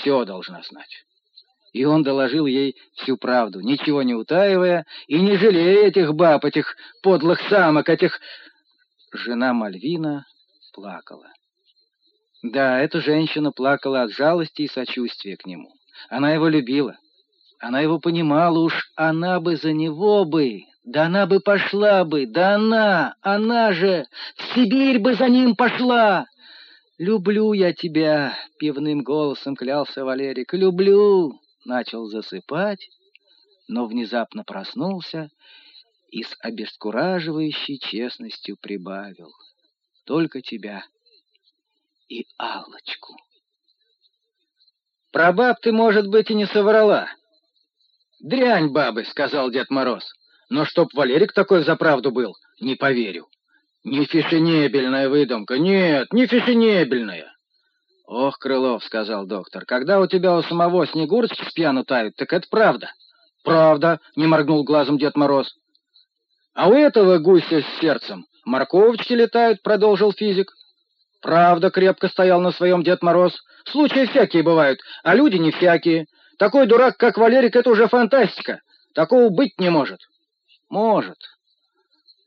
все должна знать. И он доложил ей всю правду, ничего не утаивая и не жалея этих баб, этих подлых самок, этих... Жена Мальвина плакала. Да, эта женщина плакала от жалости и сочувствия к нему. Она его любила. Она его понимала, уж она бы за него бы, да она бы пошла бы, да она, она же в Сибирь бы за ним пошла. «Люблю я тебя», — пивным голосом клялся Валерик, — «люблю» начал засыпать, но внезапно проснулся и с обескураживающей честностью прибавил. Только тебя и Аллочку. Про баб ты, может быть, и не соврала. Дрянь бабы, сказал Дед Мороз. Но чтоб Валерик такой за правду был, не поверю. Не фешенебельная выдумка, нет, не фешенебельная. «Ох, Крылов», — сказал доктор, — «когда у тебя у самого снегурочки с пьяну тают, так это правда». «Правда», — не моргнул глазом Дед Мороз. «А у этого гуся с сердцем морковочки летают», — продолжил физик. «Правда», — крепко стоял на своем Дед Мороз. «Случаи всякие бывают, а люди не всякие. Такой дурак, как Валерик, это уже фантастика. Такого быть не может». «Может.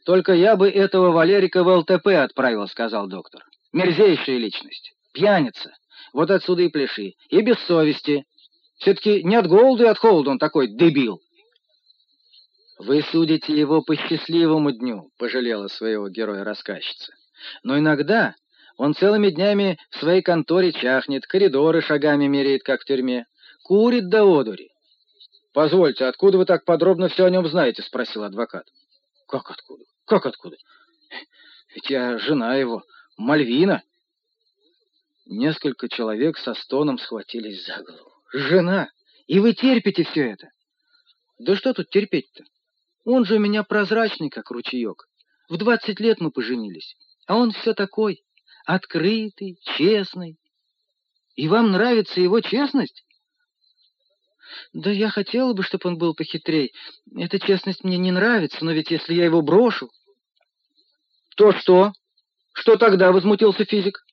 Только я бы этого Валерика в ЛТП отправил», — сказал доктор. «Мерзейшая личность» пьяница. Вот отсюда и пляши. И без совести. Все-таки не от голода и от холода он такой дебил. Вы судите его по счастливому дню, пожалела своего героя рассказчица. Но иногда он целыми днями в своей конторе чахнет, коридоры шагами меряет, как в тюрьме, курит до одури. «Позвольте, откуда вы так подробно все о нем знаете?» — спросил адвокат. «Как откуда? Как откуда? Ведь я жена его, Мальвина». Несколько человек со стоном схватились за голову. «Жена! И вы терпите все это?» «Да что тут терпеть-то? Он же у меня прозрачный, как ручеек. В двадцать лет мы поженились, а он все такой, открытый, честный. И вам нравится его честность?» «Да я хотела бы, чтобы он был похитрей. Эта честность мне не нравится, но ведь если я его брошу...» «То что? Что тогда?» — возмутился физик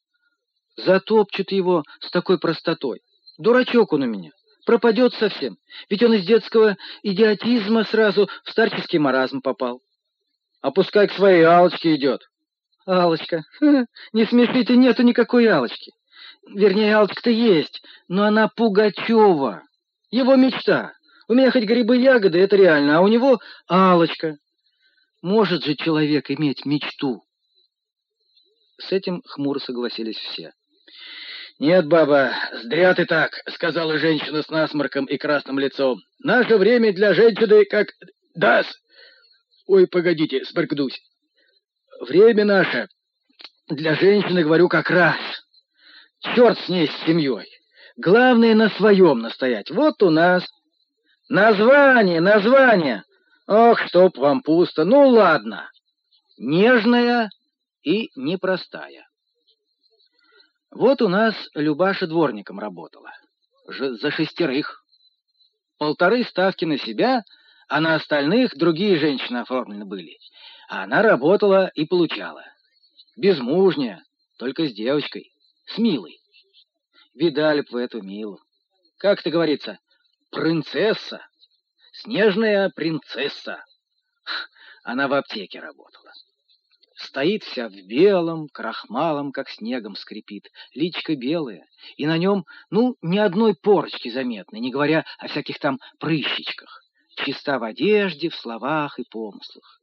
затопчут его с такой простотой. Дурачок он у меня, пропадет совсем, ведь он из детского идиотизма сразу в старческий маразм попал. А пускай к своей Алочке идет. Алочка, не смешите, нету никакой Алочки. Вернее, Алочка-то есть, но она Пугачева. Его мечта. У меня хоть грибы-ягоды, это реально, а у него Алочка. Может же человек иметь мечту? С этим хмуро согласились все. «Нет, баба, зря ты так», — сказала женщина с насморком и красным лицом. «Наше время для женщины как... дас!» «Ой, погодите, сморкнусь. Время наше для женщины, говорю, как раз. Черт с ней, с семьей. Главное на своем настоять. Вот у нас. Название, название. Ох, чтоб вам пусто. Ну, ладно. Нежная и непростая. Вот у нас Любаша дворником работала. Ж за шестерых. Полторы ставки на себя, а на остальных другие женщины оформлены были. А она работала и получала. Безмужняя, только с девочкой, с Милой. Видали б вы эту Милу. Как это говорится, принцесса, снежная принцесса. Она в аптеке работала. Стоит вся в белом, крахмалом, как снегом скрипит, личка белая, и на нем, ну, ни одной порочки заметной, не говоря о всяких там прыщичках. Чиста в одежде, в словах и помыслах.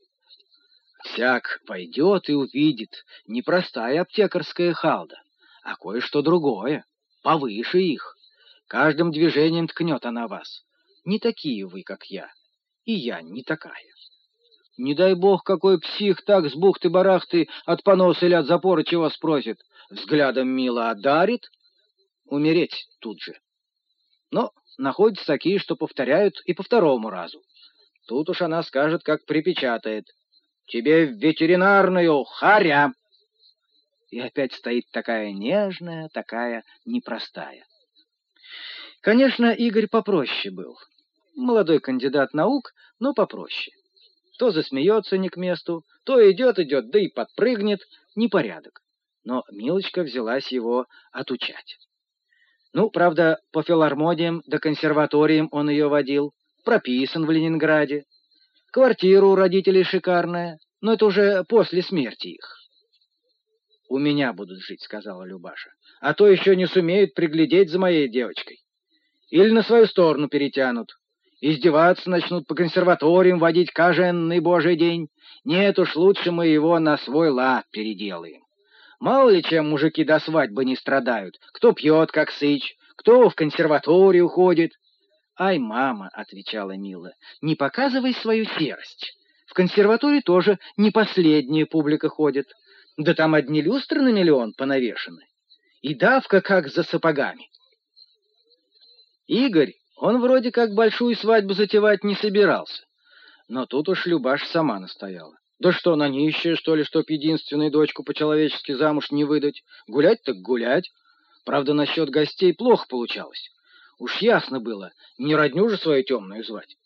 Всяк войдет и увидит не простая аптекарская халда, а кое-что другое, повыше их. Каждым движением ткнет она вас. Не такие вы, как я, и я не такая. Не дай бог, какой псих так с бухты-барахты от поноса или от запора чего спросит. Взглядом мило одарит, умереть тут же. Но находятся такие, что повторяют и по второму разу. Тут уж она скажет, как припечатает. «Тебе в ветеринарную, харя!» И опять стоит такая нежная, такая непростая. Конечно, Игорь попроще был. Молодой кандидат наук, но попроще то засмеется не к месту, то идет-идет, да и подпрыгнет, непорядок. Но Милочка взялась его отучать. Ну, правда, по филармониям да консерваториям он ее водил, прописан в Ленинграде. Квартира у родителей шикарная, но это уже после смерти их. «У меня будут жить», — сказала Любаша, — «а то еще не сумеют приглядеть за моей девочкой. Или на свою сторону перетянут, издеваться начнут по консерваториям, водить каждый божий день. Нет уж, лучше мы его на свой лад переделаем. Мало ли чем мужики до свадьбы не страдают, кто пьет, как сыч, кто в консерваторию ходит». «Ай, мама», — отвечала Мила, — «не показывай свою серость. В консерватории тоже не последняя публика ходит». Да там одни люстры на миллион понавешены. И давка как за сапогами. Игорь, он вроде как большую свадьбу затевать не собирался. Но тут уж Любаш сама настояла. Да что, она нищая, что ли, чтоб единственную дочку по-человечески замуж не выдать? Гулять так гулять. Правда, насчет гостей плохо получалось. Уж ясно было, не родню же свою темную звать.